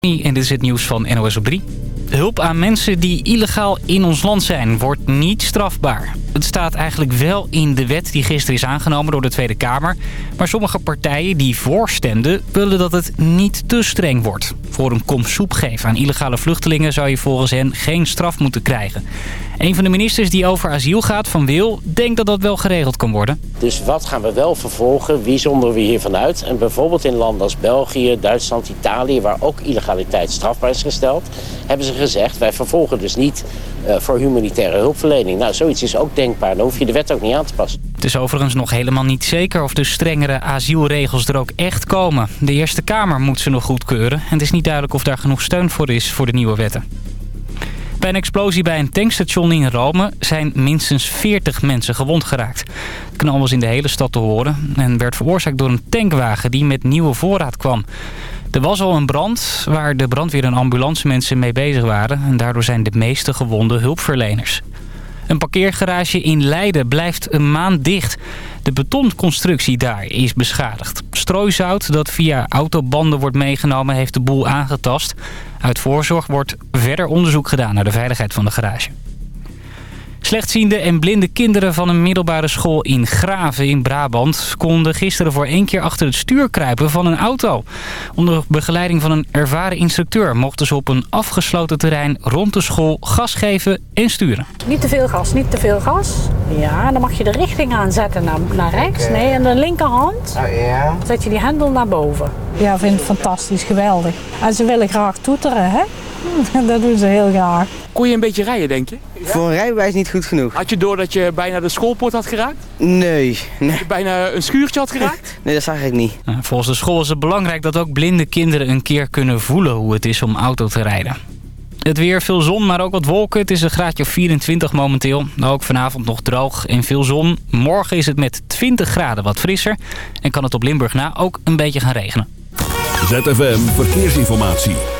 En dit is het nieuws van NOS op 3. Hulp aan mensen die illegaal in ons land zijn wordt niet strafbaar. Het staat eigenlijk wel in de wet die gisteren is aangenomen door de Tweede Kamer. Maar sommige partijen die voorstemden willen dat het niet te streng wordt. Voor een kom soep geven aan illegale vluchtelingen zou je volgens hen geen straf moeten krijgen. Een van de ministers die over asiel gaat, Van Wil, denkt dat dat wel geregeld kan worden. Dus wat gaan we wel vervolgen? Wie zonderen we hiervan uit? En bijvoorbeeld in landen als België, Duitsland, Italië... waar ook illegaliteit strafbaar is gesteld... hebben ze gezegd, wij vervolgen dus niet uh, voor humanitaire hulpverlening. Nou, zoiets is ook denkbaar. Dan hoef je de wet ook niet aan te passen. Het is overigens nog helemaal niet zeker of de strengere asielregels er ook echt komen. De Eerste Kamer moet ze nog goedkeuren. En het is niet duidelijk of daar genoeg steun voor is voor de nieuwe wetten. Bij een explosie bij een tankstation in Rome zijn minstens 40 mensen gewond geraakt. Het knal was in de hele stad te horen en werd veroorzaakt door een tankwagen die met nieuwe voorraad kwam. Er was al een brand waar de brandweer en ambulancemensen mee bezig waren. En daardoor zijn de meeste gewonden hulpverleners. Een parkeergarage in Leiden blijft een maand dicht. De betonconstructie daar is beschadigd. Strooizout dat via autobanden wordt meegenomen heeft de boel aangetast. Uit voorzorg wordt verder onderzoek gedaan naar de veiligheid van de garage. Slechtziende en blinde kinderen van een middelbare school in Graven in Brabant... konden gisteren voor één keer achter het stuur kruipen van een auto. Onder begeleiding van een ervaren instructeur... mochten ze op een afgesloten terrein rond de school gas geven en sturen. Niet te veel gas, niet te veel gas. Ja, dan mag je de richting aanzetten naar, naar rechts. Nee, en de linkerhand oh, ja. zet je die hendel naar boven. Ja, vind het fantastisch, geweldig. En ze willen graag toeteren, hè? Dat doen ze heel graag. Kon je een beetje rijden, denk je? Voor een rijbewijs niet goed genoeg. Had je door dat je bijna de schoolpoort had geraakt? Nee. nee. je bijna een schuurtje had geraakt? nee, dat zag ik niet. Volgens de school is het belangrijk dat ook blinde kinderen een keer kunnen voelen hoe het is om auto te rijden. Het weer, veel zon, maar ook wat wolken. Het is een graadje of 24 momenteel. Ook vanavond nog droog en veel zon. Morgen is het met 20 graden wat frisser. En kan het op Limburg na ook een beetje gaan regenen. ZFM Verkeersinformatie.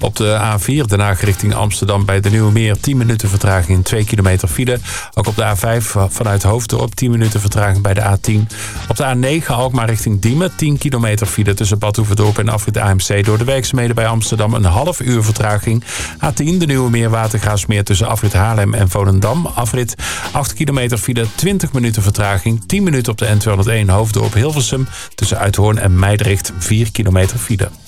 Op de A4 Den Haag richting Amsterdam bij de Nieuwe Meer 10 minuten vertraging in 2 kilometer file. Ook op de A5 vanuit Hoofddorp 10 minuten vertraging bij de A10. Op de A9 Alkmaar richting Diemen 10 kilometer file tussen Badhoevedorp en Afrit AMC. Door de werkzaamheden bij Amsterdam een half uur vertraging. A10 de Nieuwe Meer Watergraafsmeer tussen Afrit Haarlem en Volendam. Afrit 8 kilometer file 20 minuten vertraging. 10 minuten op de N201 Hoofddorp Hilversum tussen Uithoorn en Meidrecht 4 kilometer file.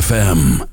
ZFM.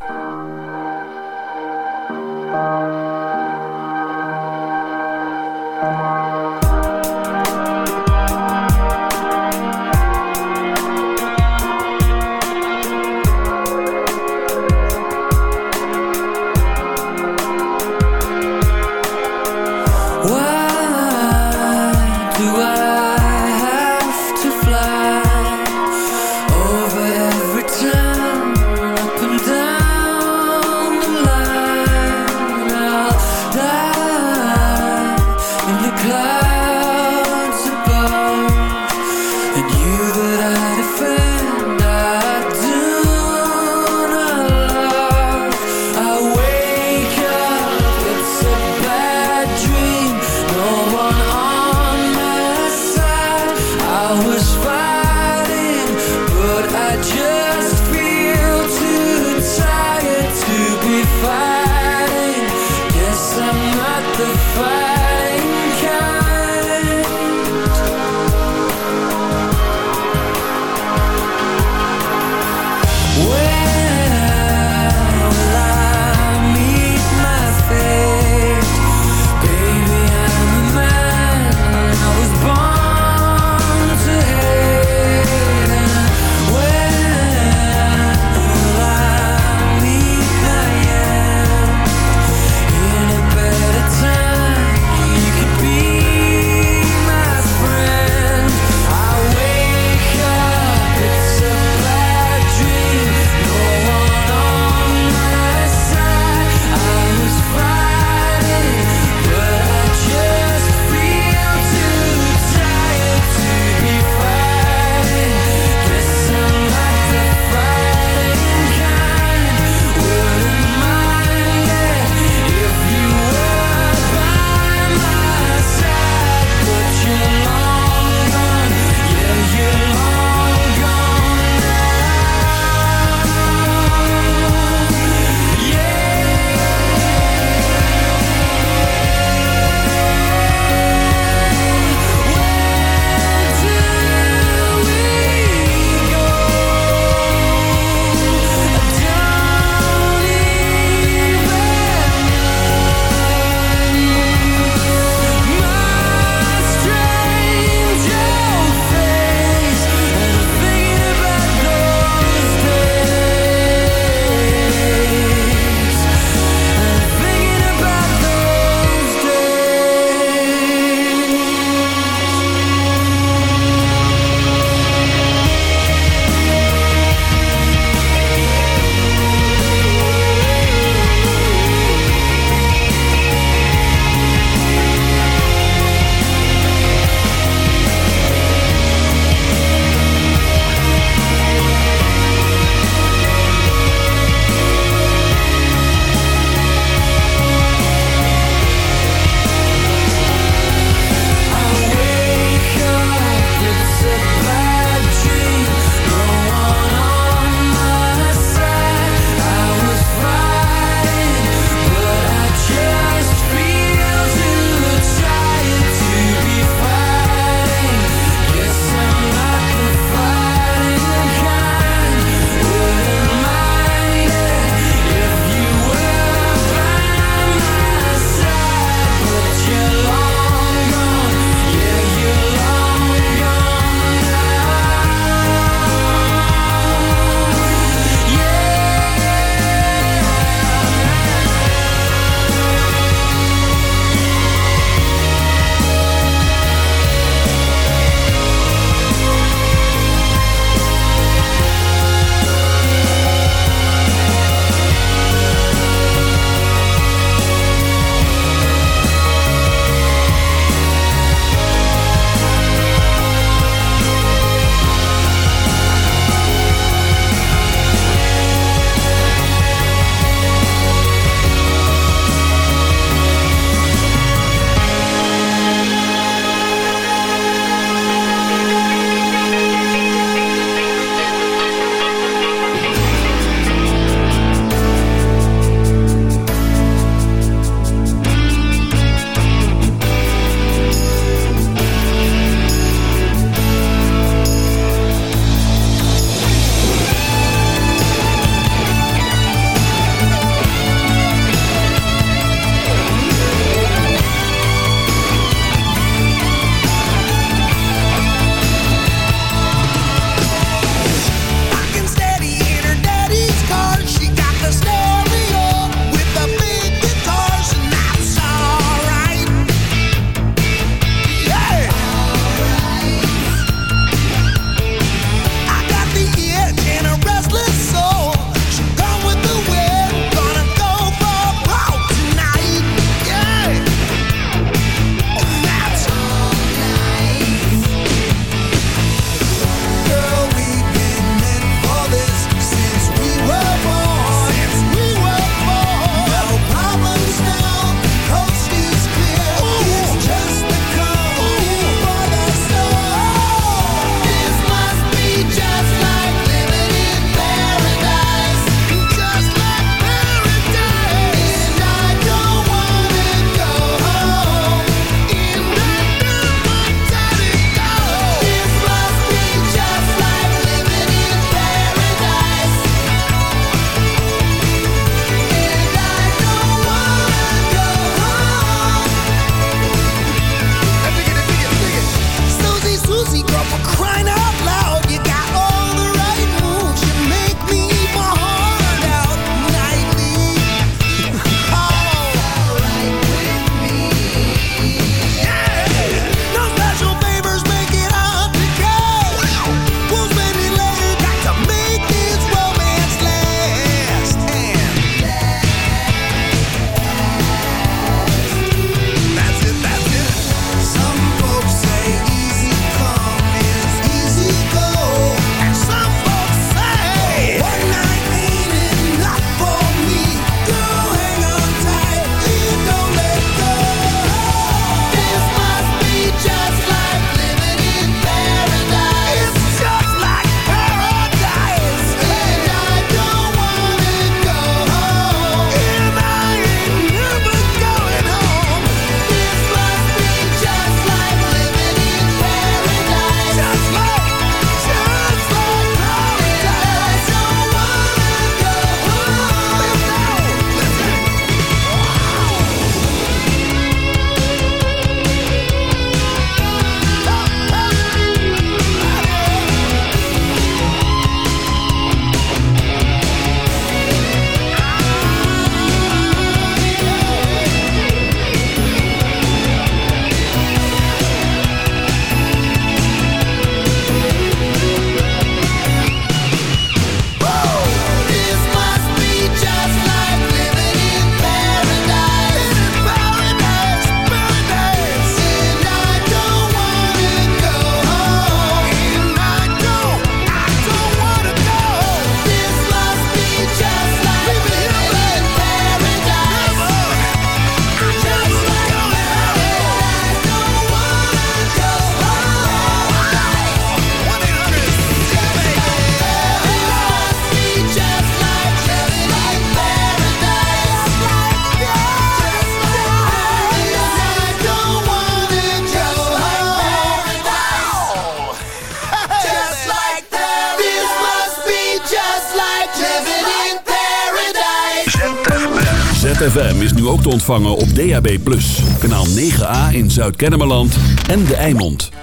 In Zuid-Kennemerland en De Eimond.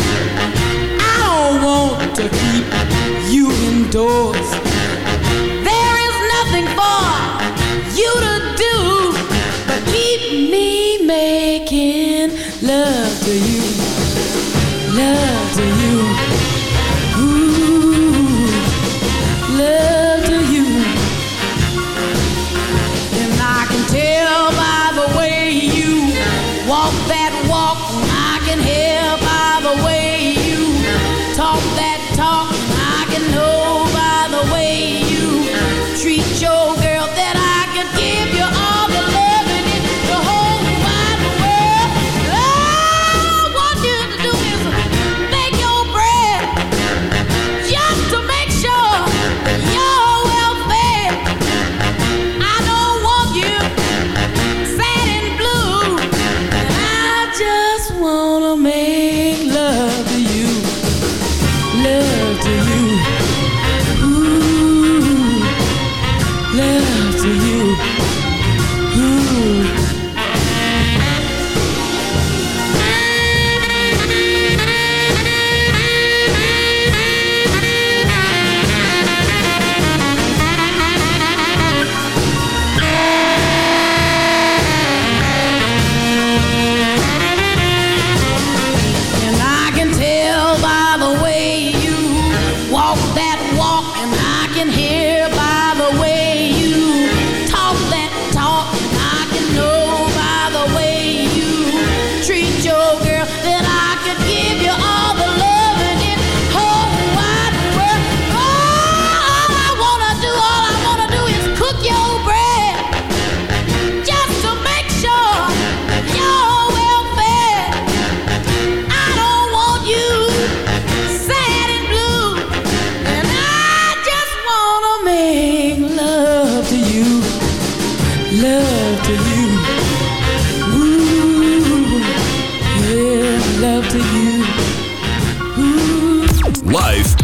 to keep you indoors. There is nothing for you to do but keep me making love.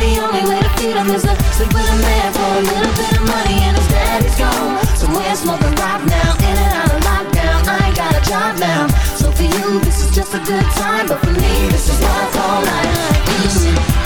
the only way to feed him is to sleep with a man For a little bit of money and his daddy's gone. Somewhere smoking rock now In and out of lockdown. I ain't got a job now. So for you this is just a good time But for me this is love all night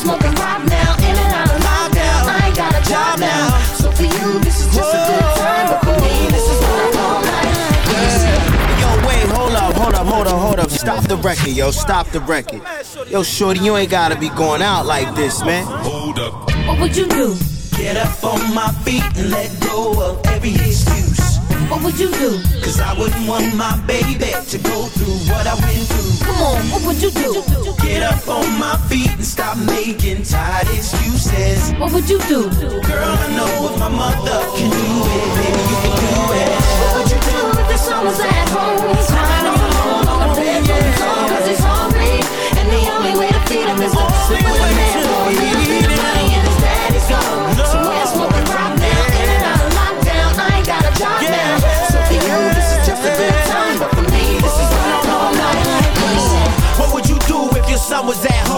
smoking rock now In and out of lockdown I ain't got a job now So for you this is just a good time But for me this is love all night Yo, wait, hold up, hold up, hold up, hold up. Stop the record, yo, stop the record. Yo, shorty, you ain't gotta be going out like this, man. Hold up. What would you do? Get up on my feet and let go of every excuse. What would you do? Cause I wouldn't want my baby to go through what I went through. Come on, what would you do? Get up on my feet and stop making tired excuses. What would you do? Girl, I know if my mother can do it, baby, you can do it. What would you do if the son was at home? Crying all alone on the bedroom floor cause he's hungry. And the only way to feed him is to sleep with a man